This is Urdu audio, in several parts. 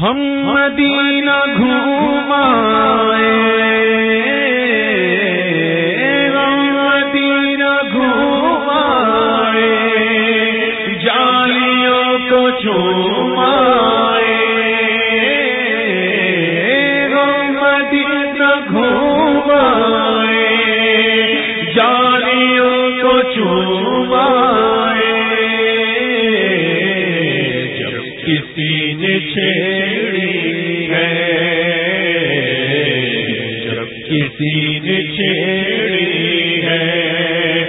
ہم مدینہ گھومائے، ہم مدینہ گھومائے، جالیوں کو چومائے، ہم مدینہ گھومائے، جالیوں کو چومائے۔ چھیڑی ہے جب کسی نے چھیڑی ہے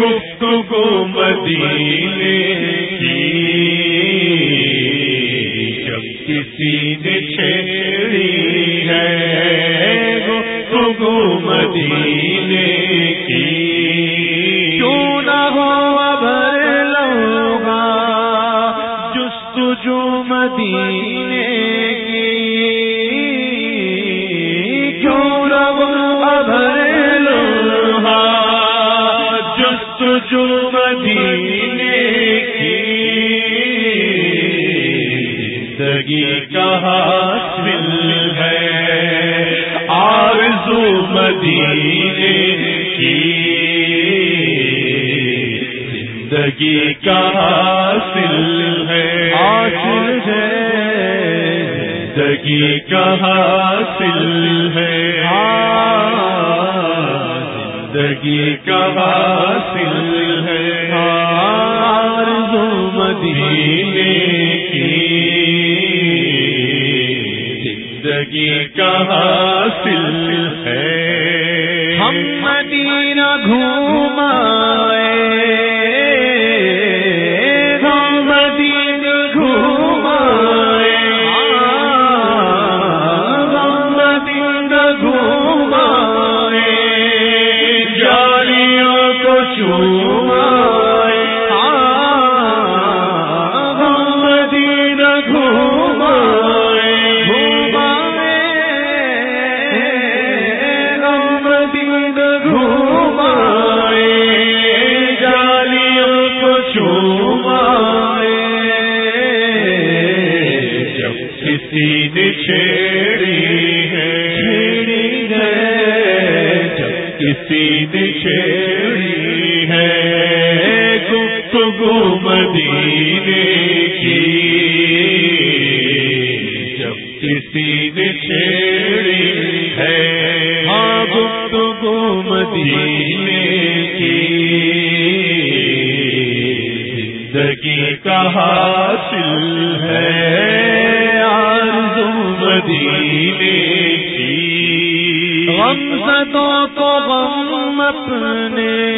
گفتگو مدینے کی جب کسی نے چھیڑی ہے، گفتگو مدینے زندگی کا حاصل ہے۔ آرزو مدینے کی زندگی کا حاصل ہے۔ حاصل ہے۔ زندگی کا حاصل ہے۔ زندگی کا حاصل ہے۔ آرزو مدینے کی زندگی کا حاصل ہے؟ ہم مدینہ گھوم چھیڑی ہے۔ چھیڑی ہے۔ جب کسی نے چھیڑی ہے۔ گفتگو مدینے کا حاصل ہے۔ آرزو مدینے کی۔ غم زدوں کو غم اپنے۔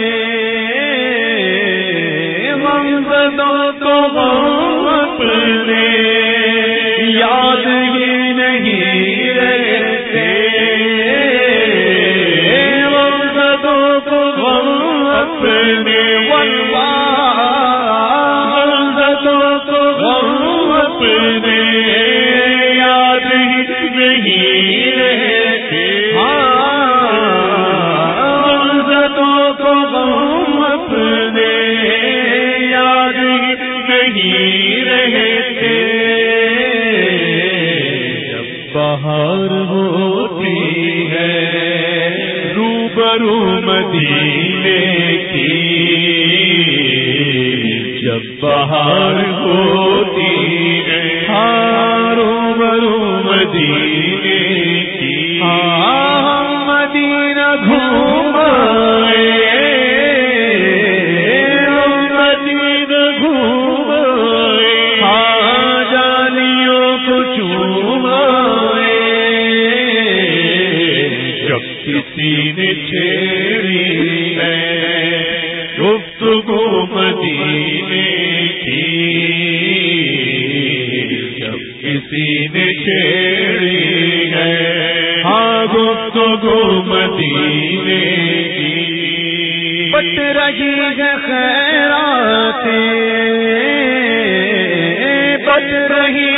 غم زدوں کو غم اپنے۔ یاد ہی نہیں رہتے۔ غم زدوں کو غم اپنے۔ ہوتی ہے۔ روبرو مدینے کی۔ جب بہار ہوتی ہے۔ ہاں روبرو مدینے کی۔ ہاں، کسی نے چھیڑی ہے؟ گفتگو مدینے کی۔ جب کسی نے چھیڑی ہے ہاں گفتگو مدینے کی۔ بٹ رہی ہے خیرات۔ بٹ رہی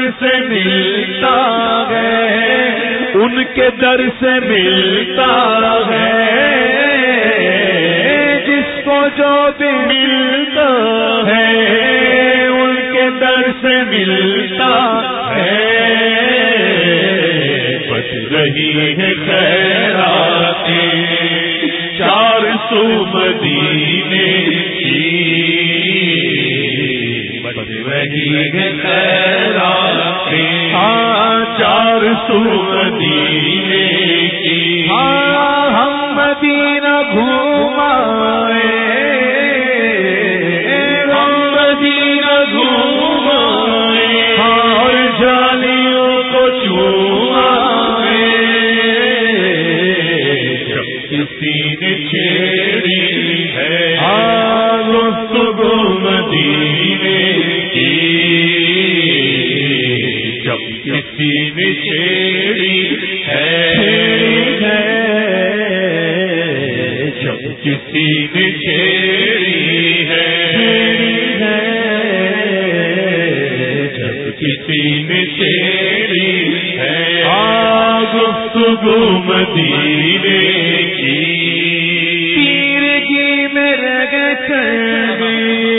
سے ملتا ہے۔ ان کے در سے ملتا ہے۔ جس کو جو بھی ملتا ہے، ان کے در سے ملتا ہے۔ رہی ہے خیرات۔ چار سو مدینے بچ ہاں، چار سو مدینے کی ہاں، ہم مدینہ گھومائے ہم مدینہ گھومائے اور جالیوں کو چومائے۔ جب کسی نے چھیڑی ہے ہاں، گفتگو مدینے۔ کسی نے ہے۔ جب کسی ہے۔ جب کسی گفتگو مدینے کی۔ تیرگی میں رگ تیرگی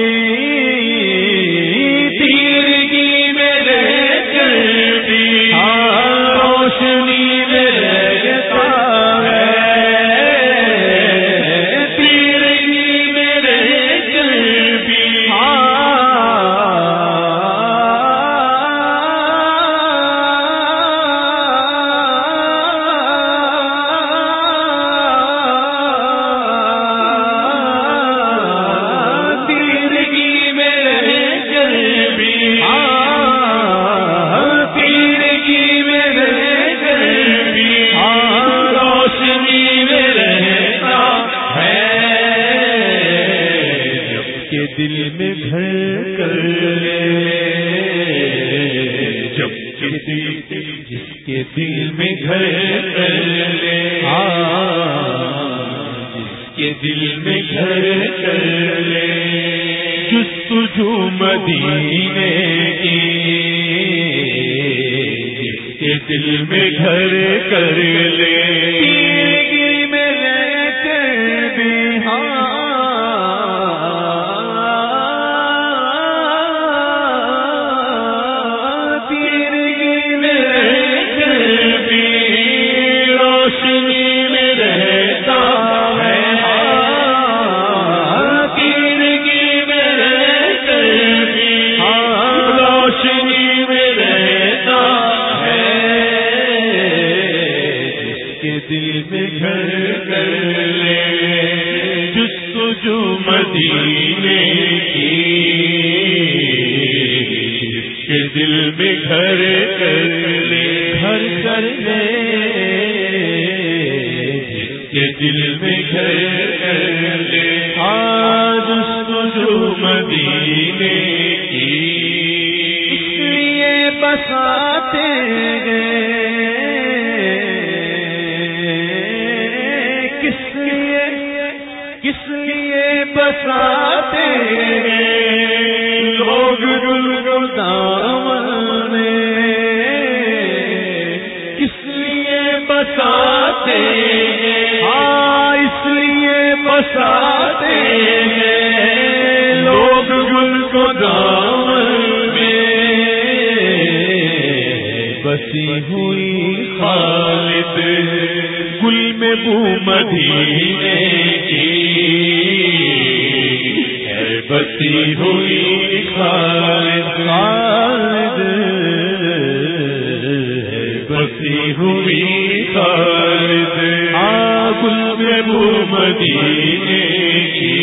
کے دل میں گھر کر جب کسی جس کے دل میں گھر کر لے۔ جس کے دل میں گھر کر لے۔ جستجو مدینے کی، جس کے دل میں گھر کر لے۔ دل میں گھر کر لے۔ جس کو جو مدینے کی جس کے دل میں گھر کر لے۔ گھر کر لے۔ جس کے دل میں گھر کر لے۔ آج اس کو جو مدینے لیے بساتے لوگ گل گل دامن کس لیے بساتے گئے ہاں اس لیے بساتے گئے لوگ گل کو دامن میں بسی ہوئی خالد، گل میں بو مدینے کی ہے ہوئی خالد خالد بسی ہوئی خالد آ گل میں بو مدینے کی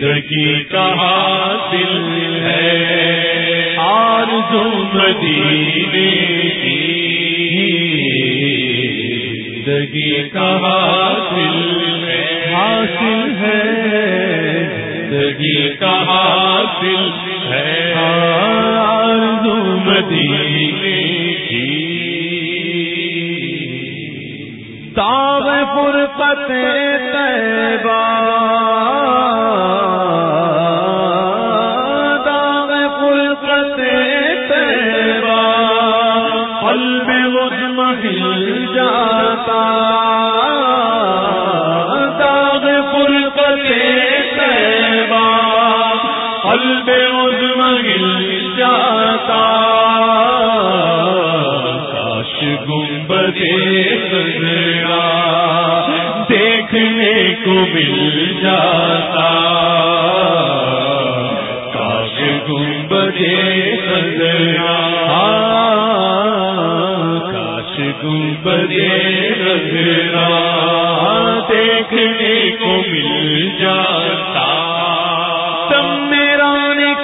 زندگی کا حاصل ہے، آر جو مدینے کی زندگی کا حاصل ہے حاصل ہے زندگی کا حاصل ہے۔ ہاں، آر جو قلب مل جاتا، کاش گنبدے سجنا دیکھنے کو مل جاتا۔ کاش گنبدے سجنا کاش گنبدے سجنا دیکھنے کو مل جاتا۔ تم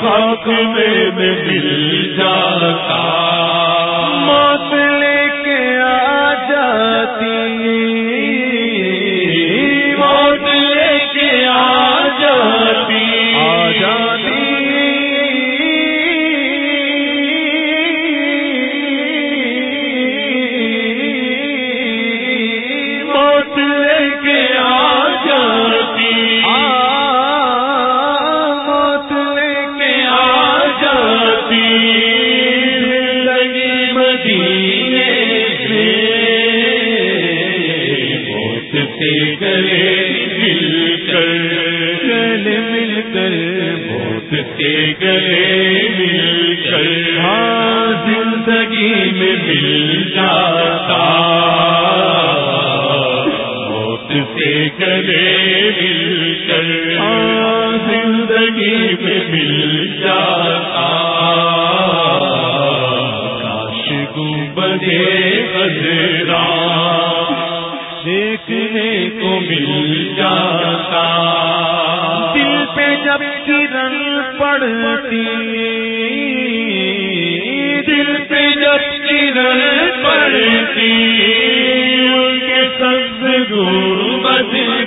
سکھ میں مل جاتا کرے مل کر۔ ہاں، زندگی میں مل جاتا۔ کاش کو بنے بدرا دیکھنے کو مل جاتا۔ دل پہ جب کرن پڑتی، دل پہ جب کرن پڑتی۔ کی